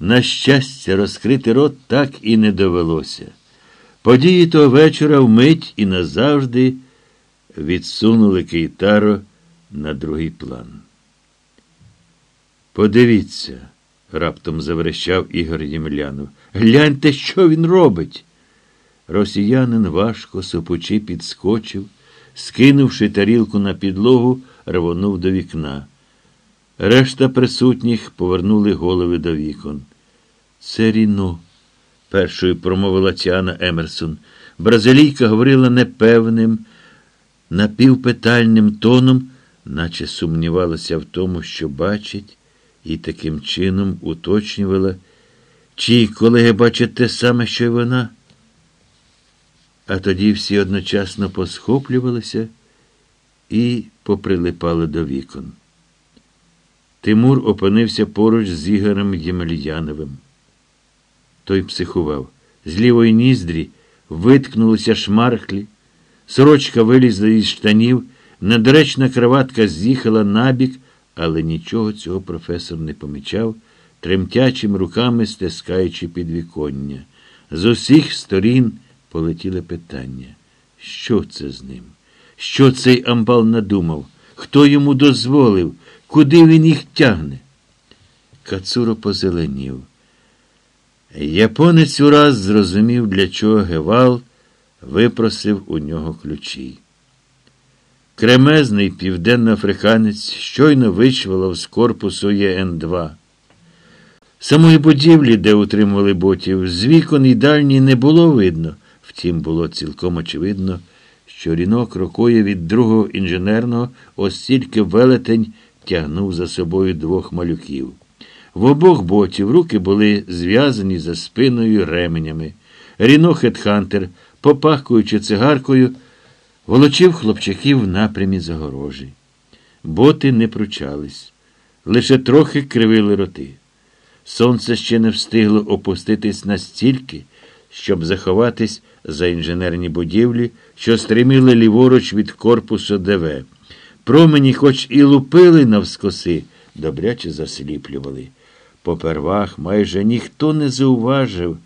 На щастя, розкрити рот так і не довелося. Події того вечора вмить і назавжди відсунули Кейтаро на другий план. Подивіться, раптом заверещав Ігор Ємельянов. Гляньте, що він робить. Росіянин важко сопучи підскочив, скинувши тарілку на підлогу, рвонув до вікна. Решта присутніх повернули голови до вікон. Це Ріно, першою промовила Тіана Емерсон. Бразилійка говорила непевним, напівпитальним тоном, наче сумнівалася в тому, що бачить, і таким чином уточнювала, чи колеги бачать те саме, що й вона. А тоді всі одночасно посхоплювалися і поприлипали до вікон. Тимур опинився поруч з Ігорем Ємельяновим. Той психував. З лівої ніздрі виткнулися шмарклі, сорочка вилізла із штанів, недоречна краватка з'їхала набік, але нічого цього професор не помічав, тремтячим руками стискаючи підвіконня. З усіх сторін полетіли питання. Що це з ним? Що цей амбал надумав? Хто йому дозволив? Куди він їх тягне? Кацуро позеленів. Японець ураз зрозумів, для чого Гевал випросив у нього ключі. Кремезний південноафриканець щойно вичвалав з корпусу ЄН-2. Самої будівлі, де утримували ботів, з вікон і дальні не було видно, втім, було цілком очевидно, що рінок крокує від другого інженерного, ось тільки велетень тягнув за собою двох малюків. В обох ботів руки були зв'язані за спиною ременями. Ріно Хетхантер, попахкуючи цигаркою, волочив хлопчаків в напрямі загорожі. Боти не пручались, лише трохи кривили роти. Сонце ще не встигло опуститись настільки, щоб заховатись за інженерні будівлі, що стриміли ліворуч від корпусу ДВ. Промені, хоч і лупили навскоси, добряче засліплювали. Попервах майже ніхто не зауважив,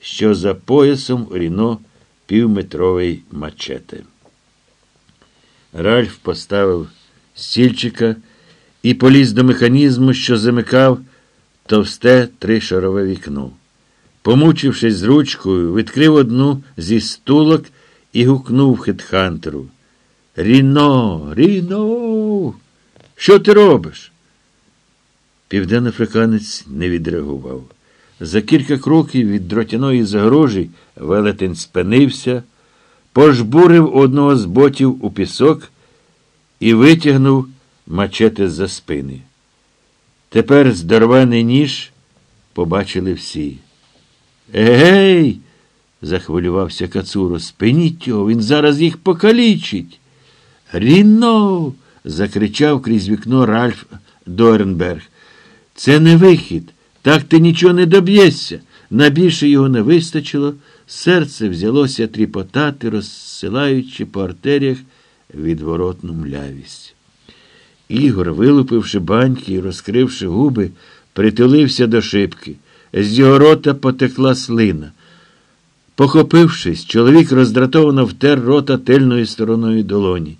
що за поясом Ріно півметровий мачете. Ральф поставив стільчика і поліз до механізму, що замикав товсте тришарове вікно. Помучившись з ручкою, відкрив одну зі стулок і гукнув хитхантеру. Ріно, Ріно, що ти робиш? Південноафриканець не відреагував. За кілька кроків від дротяної загорожі велетень спинився, пожбурив одного з ботів у пісок і витягнув мачете з-за спини. Тепер здорваний ніж побачили всі. Егей! захвилювався Кацуро. Спиніть його, він зараз їх покалічить. Ріно. закричав крізь вікно Ральф Доренберг. Це не вихід. Так ти нічого не доб'єшся. На більше його не вистачило, серце взялося тріпотати, розсилаючи по артеріях відворотну млявість. Ігор, вилупивши баньки і розкривши губи, притулився до шибки. З його рота потекла слина. Похопившись, чоловік роздратовано втер рота тильною стороною долоні.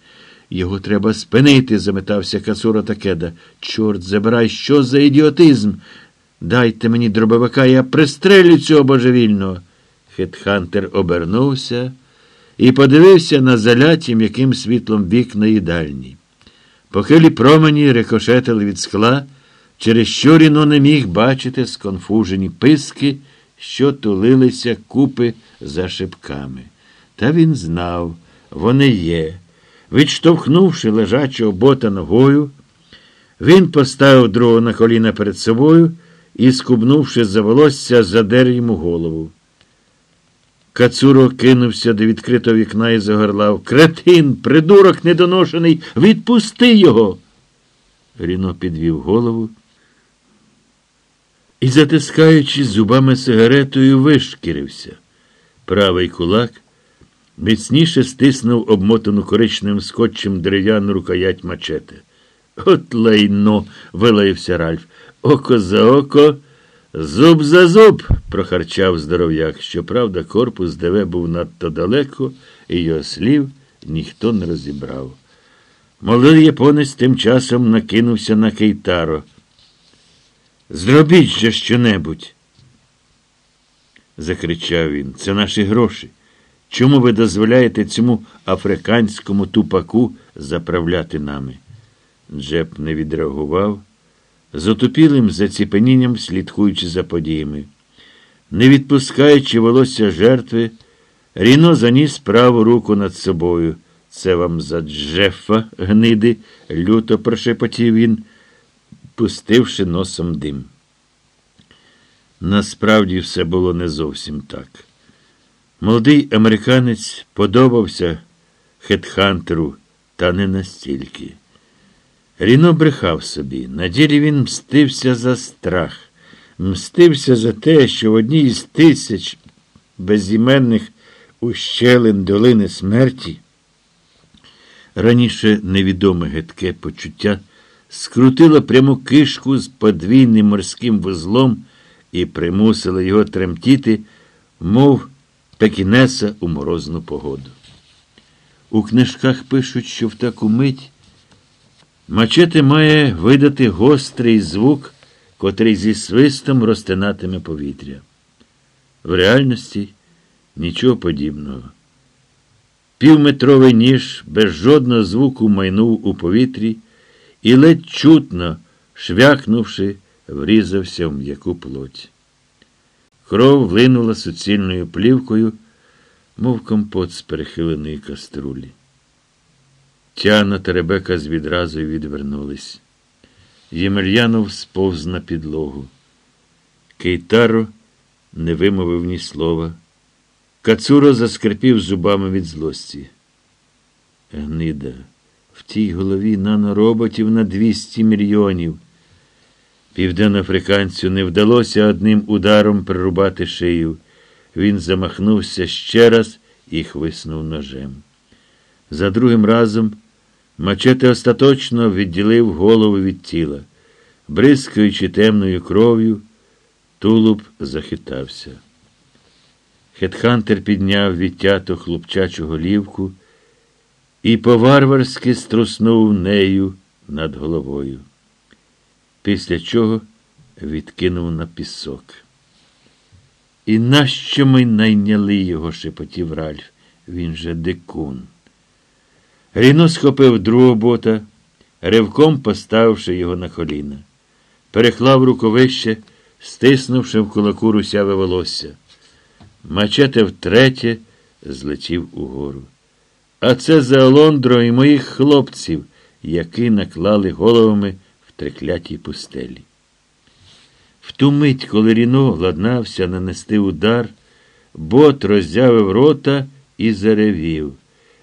Його треба спинити, заметався Кацура Такеда. Чорт забирай, що за ідіотизм. Дайте мені дробовика, я пристрелю цього божевільного. Хетхантер обернувся і подивився на заляті м'яким світлом вікна їдальні. Похилі промені рикошетили від скла, через що Ріно не міг бачити сконфужені писки, що тулилися купи за шибками. Та він знав, вони є. Відштовхнувши лежачого бота ногою, він поставив другого на коліна перед собою і, скубнувши за волосся, задер йому голову. Кацуро кинувся до відкритого вікна і загорлав. Кретин, придурок недоношений, відпусти його. Ріно підвів голову і, затискаючи зубами сигаретою, вишкірився. Правий кулак міцніше стиснув обмотану коричневим скотчем дерев'яну рукоять мачете. От лайно, вилаявся Ральф. Око за око, Зуб за зуб, прохарчав здоров'як. Щоправда, корпус ДВ був надто далеко, і його слів ніхто не розібрав. Молодий японець тим часом накинувся на Кейтаро. Зробіть же щонебудь. закричав він. Це наші гроші. Чому ви дозволяєте цьому африканському тупаку заправляти нами? Джеб не відреагував, з отупілим заціпенінням слідкуючи за подіями. Не відпускаючи волосся жертви, Ріно заніс праву руку над собою. Це вам за Джефа, гниди, люто прошепотів він, пустивши носом дим. Насправді все було не зовсім так. Молодий американець подобався хетхантеру, та не настільки. Ріно брехав собі. На ділі він мстився за страх, мстився за те, що в одній із тисяч безіменних ущелин долини смерті. Раніше невідоме гидке почуття скрутило пряму кишку з подвійним морським вузлом і примусило його тремтіти, мов пекінеса у морозну погоду. У книжках пишуть, що в таку мить мачете має видати гострий звук, котрий зі свистом розтинатиме повітря. В реальності нічого подібного. Півметровий ніж без жодного звуку майнув у повітрі і ледь чутно, швякнувши, врізався в м'яку плоть. Кров влинула суцільною плівкою, мов компот з перехиленої каструлі. Тяна та Ребека з відразу відвернулись. Ємельянов сповз на підлогу. Кейтаро не вимовив ні слова. Кацуро заскрипів зубами від злості. Гнида, в тій голові нанороботів на 200 мільйонів. Південноафриканцю не вдалося одним ударом прирубати шию. Він замахнувся ще раз і хвиснув ножем. За другим разом мачете остаточно відділив голову від тіла. Бризкаючи темною кров'ю, тулуб захитався. Хетхантер підняв відтяту хлопчачу голівку і по-варварськи струснув нею над головою. Після чого відкинув на пісок. І нащо ми найняли його? шепотів Ральф. Він же дикун. Ріно схопив другого бота, ривком поставивши його на коліна. Переклав рукавище, стиснувши в кулаку русяве волосся. Мачете втретє злетів угору. А це за Олондро і моїх хлопців, які наклали головами треклятій пустелі. В ту мить, коли Ріно ладнався нанести удар, бот роззявив рота і заревів.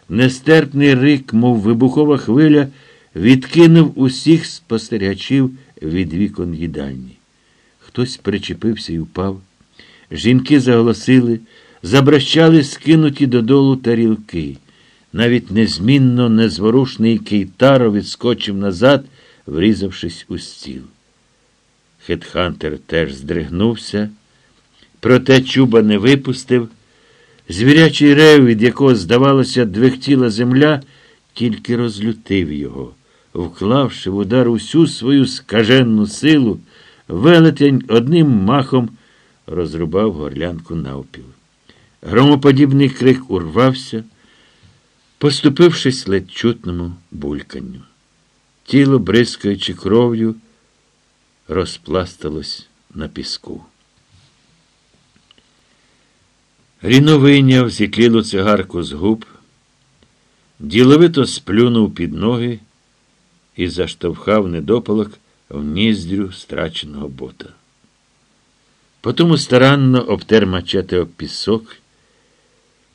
Нестерпний рик, мов вибухова хвиля, відкинув усіх спостерігачів від вікон їдальні. Хтось причепився і впав. Жінки заголосили, забращали скинуті додолу тарілки. Навіть незмінно незворушний Кейтаро відскочив назад, врізавшись у стіл. Хетхантер теж здригнувся, проте чуба не випустив. Звірячий рев, від якого, здавалося, двихтіла земля, тільки розлютив його, вклавши в удар усю свою скаженну силу, велетень одним махом розрубав горлянку навпіл. Громоподібний крик урвався, поступившись ледь чутному бульканню. Тіло, бризкаючи кров'ю, розпласталось на піску. Ріно вийняв зіклілу цигарку з губ, діловито сплюнув під ноги і заштовхав недопалок в ніздрю страченого бота. Потому старанно обтер мачети об пісок,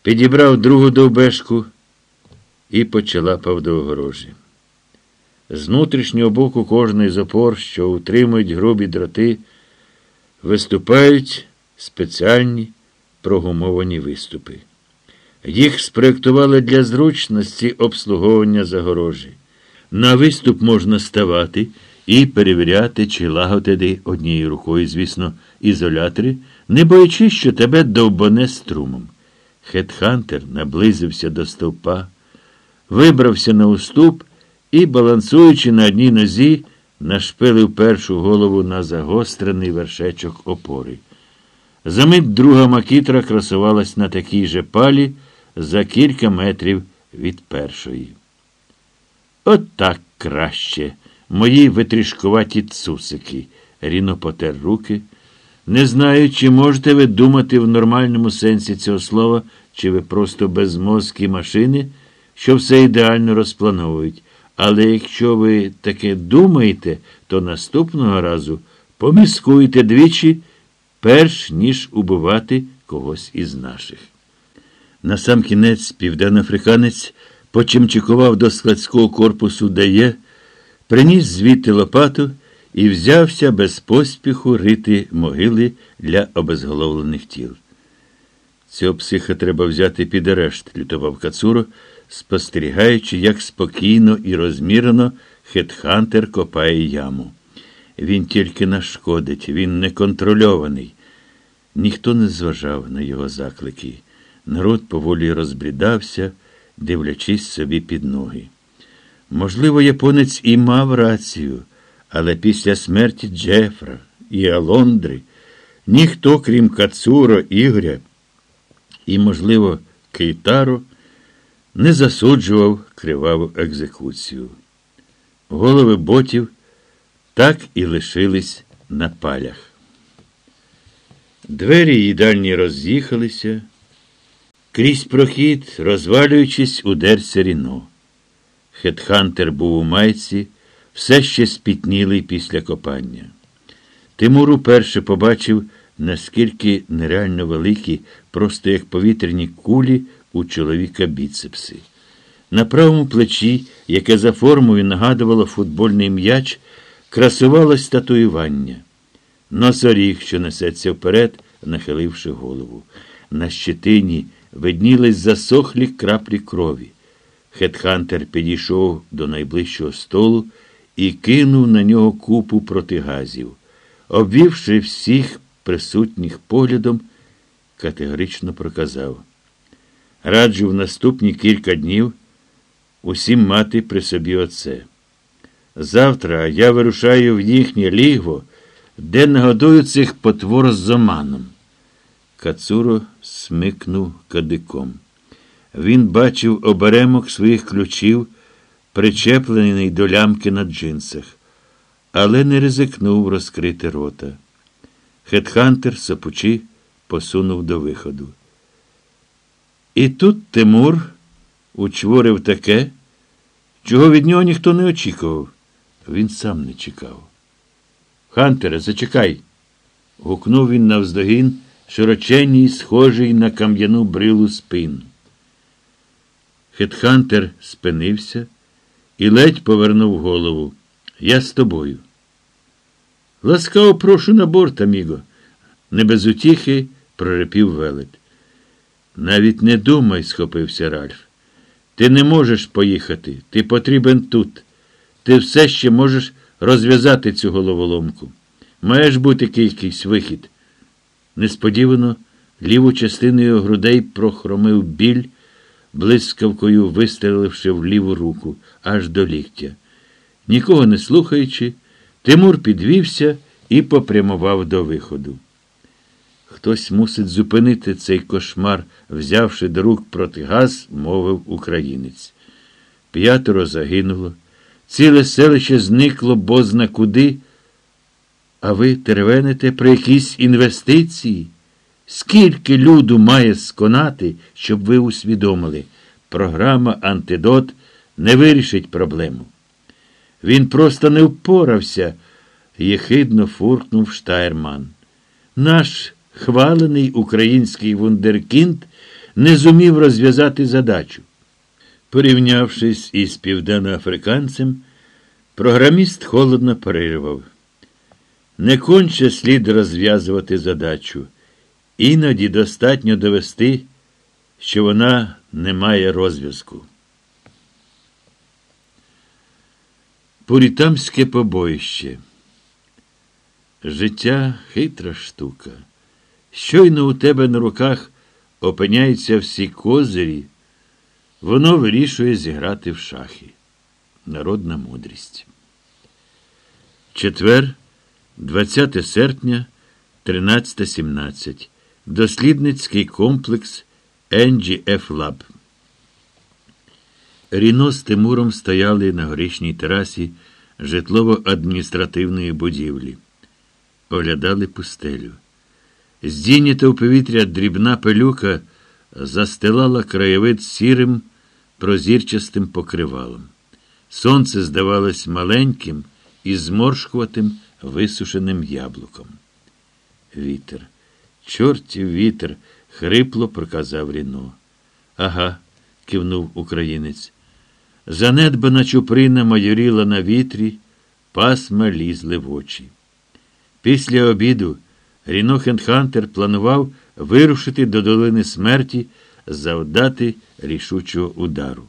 підібрав другу довбешку і почалапав до огорожі. З внутрішнього боку кожної з опор, що утримують грубі дроти, виступають спеціальні прогумовані виступи. Їх спроєктували для зручності обслуговування загорожі. На виступ можна ставати і перевіряти, чи лагодити однією рукою, звісно, ізолятори, не боячись, що тебе довбане струмом. Хетхантер наблизився до стовпа, вибрався на уступ і, балансуючи на одній нозі, нашпилив першу голову на загострений вершечок опори. Замить друга макітра красувалась на такій же палі за кілька метрів від першої. От так краще, мої витрішкуваті цусики. Ріно потер руки. Не знаю, чи можете ви думати в нормальному сенсі цього слова, чи ви просто безмозкі машини, що все ідеально розплановують. Але якщо ви таке думаєте, то наступного разу поміскуйте двічі, перш ніж убивати когось із наших. Насамкінець південноафриканець почимчикував до складського корпусу ДАЄ, приніс звідти лопату і взявся без поспіху рити могили для обезголовлених тіл. Цього психа треба взяти під арешт, лютував Кацуро, спостерігаючи, як спокійно і розмірено хетхантер копає яму. Він тільки нашкодить, він неконтрольований. Ніхто не зважав на його заклики. Народ поволі розбрідався, дивлячись собі під ноги. Можливо, японець і мав рацію, але після смерті Джефра і Алондри ніхто, крім Кацуро, Ігоря і, можливо, Кейтаро, не засуджував криваву екзекуцію. Голови ботів так і лишились на палях. Двері їдальні роз'їхалися. Крізь прохід, розвалюючись, удерся Ріно. Хетхантер був у майці, все ще спітнілий після копання. Тимур уперше побачив, наскільки нереально великі, просто як повітряні кулі у чоловіка біцепси. На правому плечі, яке за формою нагадувало футбольний м'яч, красувалось татуювання. Носоріг, що несеться вперед, нахиливши голову. На щетині виднілись засохлі краплі крові. Хетхантер підійшов до найближчого столу і кинув на нього купу протигазів. Обвівши всіх присутніх поглядом, категорично проказав. Раджу в наступні кілька днів усім мати при собі оце. Завтра я вирушаю в їхнє лігво, де нагодую цих потвор з оманом. Кацуро смикнув кадиком. Він бачив оберемок своїх ключів, причеплений до лямки на джинсах, але не ризикнув розкрити рота. Хетхантер сапучи посунув до виходу. І тут Тимур учворив таке, чого від нього ніхто не очікував. Він сам не чекав. Хантере, зачекай. гукнув він навздогін широченній, схожий на кам'яну брилу спин. Хетхантер спинився і ледь повернув голову. Я з тобою. Ласкаво прошу на борт, аміго. Не без утіхи прорепів велет. Навіть не думай, схопився Ральф. Ти не можеш поїхати. Ти потрібен тут. Ти все ще можеш розв'язати цю головоломку. Маєш бути якийсь вихід. Несподівано ліву частину його грудей прохромив біль, блискавкою вистріливши в ліву руку, аж до ліктя. Нікого не слухаючи, Тимур підвівся і попрямував до виходу. Хтось мусить зупинити цей кошмар, взявши до рук протигаз, мовив українець. П'ятеро загинуло, ціле селище зникло бозна куди. А ви тервените про якісь інвестиції? Скільки люду має сконати, щоб ви усвідомили, програма Антидот не вирішить проблему. Він просто не впорався, єхидно фуркнув Штайрман. Наш хвалений український вундеркінд не зумів розв'язати задачу. Порівнявшись із південноафриканцем, програміст холодно перервав. Не конче слід розв'язувати задачу. Іноді достатньо довести, що вона не має розв'язку. Пурітамське побоїще. Життя хитра штука. Щойно у тебе на руках опиняються всі козирі, воно вирішує зіграти в шахи. Народна мудрість. Четвер, 20 серпня, 13.17. Дослідницький комплекс NGF Lab. Ріно з Тимуром стояли на горішній терасі житлово-адміністративної будівлі. Оглядали пустелю. Здійнята у повітря дрібна пилюка застилала краєвид сірим, прозірчастим покривалом. Сонце здавалось маленьким і зморшкуватим висушеним яблуком. Вітер, чортів вітер, хрипло проказав Ріно. Ага, кивнув українець. Занедбана чуприна майоріла на вітрі, пасма лізли в очі. Після обіду Ріно Хентхантер планував вирушити до долини смерті, завдати рішучого удару.